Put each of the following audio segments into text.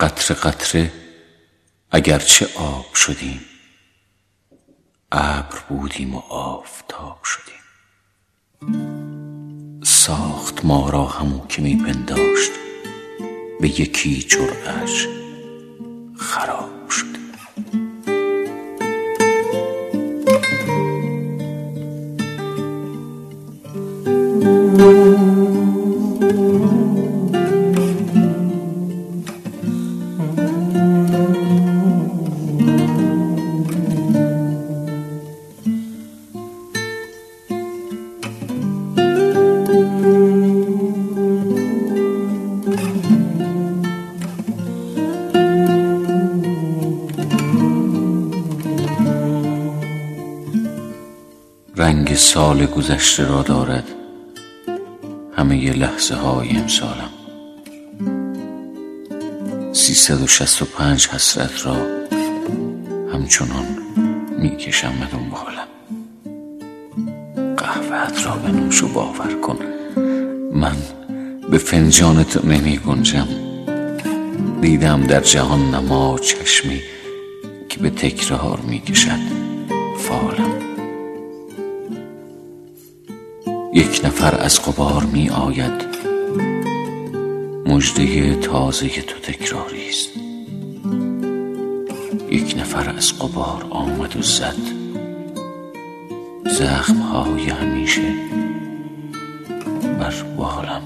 قطره قطره اگرچه آب شدیم. ابر بودیم و آفتاب شدیم. ساخت ما را همو که می پنداشت. به یکی جرعش خراب. سال گذشته را دارد. همه لحظه های امسالم. سیصد و شست و پنج حسرت را همچنان می‌کشم به دنبالم. قهوهت را به نوش و باور کن. من به فنجان تو نمی گنجم. دیدم در جهان نما چشمی که به تکرار می کشد فالم. یک نفر از قبار می آید. مجده تازه تو تکراری است. یک نفر از قبار آمد و زد. زخم های همیشه بر بالم.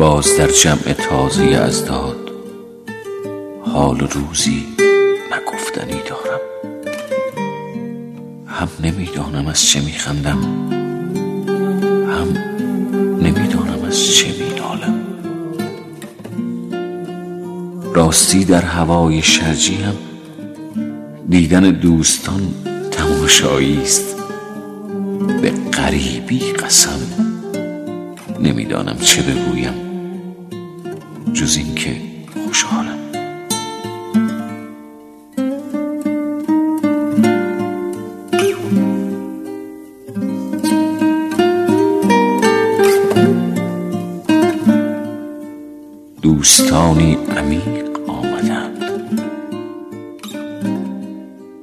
باز در جمع تازه از داد. حال روزی نگفتنی دارم. هم نمی‌دانم از چه میخندم. هم نمی‌دانم از چه مینالم. راستی در هوای شرجی هم دیدن دوستان تماشایی است. به غریبی قسم. نمی‌دانم چه بگویم. جز اینکه خوشحالم. دوستانی عمیق آمدند.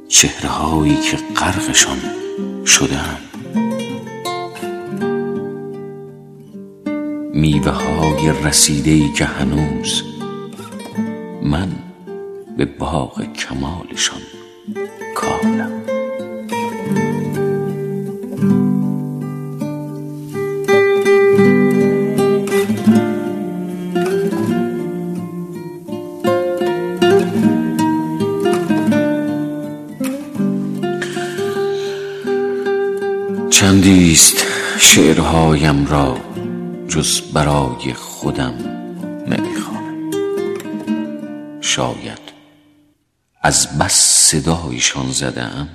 چهره هایی که غرقشان شدند میوه های رسیده ای که هنوز من به باغ کمالشان کالم چندیست شعرهایم را جز برای خودم نمی‌خوانم شاید از بس صدایشان زدم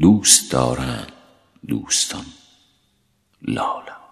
دوست دارند دوستان. لالم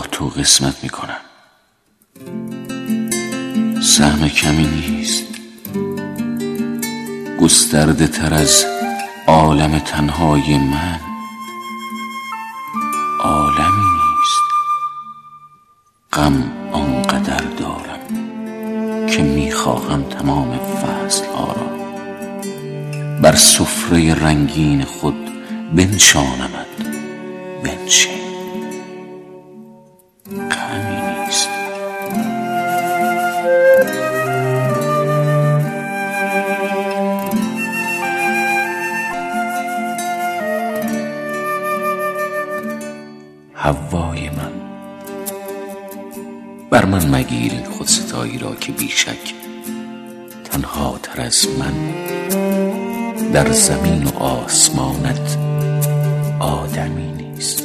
تو قسمت می کنم سهم کمی نیست. گسترده تر از عالم تنهای من. عالمی نیست. غم آنقدر دارم که می‌خواهم تمام فصل را بر سفره رنگین خود بنشانمد بنشین. هوای من. بر من مگیر این خودستایی را که بیشک تنها تر از من. در زمین و آسمانت آدمی نیست.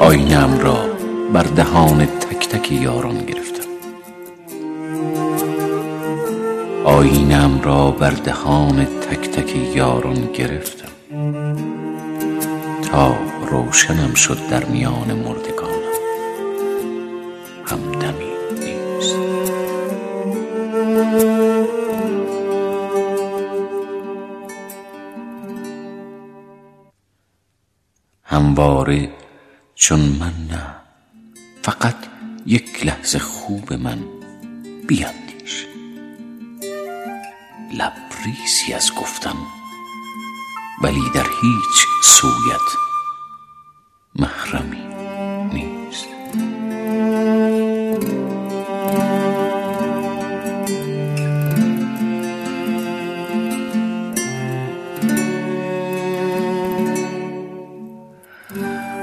آینم را بر دهان تک تک یاران گرفتم. آینم را بر دهان تک تک یاران گرفتم. روشنم شد در میان مردگانم. همدمی نیست. همواره چون من نه فقط یک لحظه خوب من بیندیش. لبریزی از گفتن ولی در هیچ سویت محرمی نیست.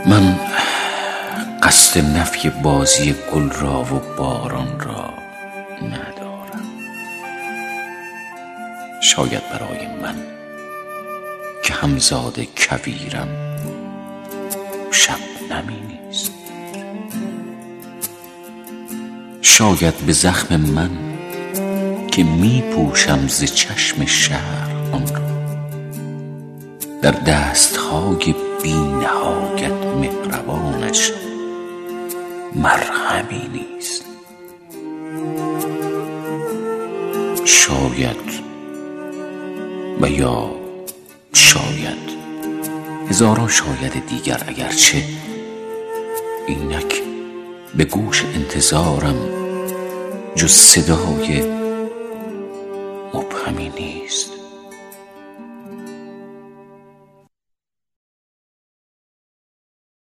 من قصد نفی بازی گل را و باران را ندارم. شاید برای من که همزاد کویرم شب نمی نیست. شاید به زخم من که می پوشم ز چشم شهر آن را. در دستهای بی نهایت مهربانش مرهمی نیست. شاید و یا شاید. هزاران شاید دیگر اگرچه اینک به گوش انتظارم جز صدای مبهمی نیست.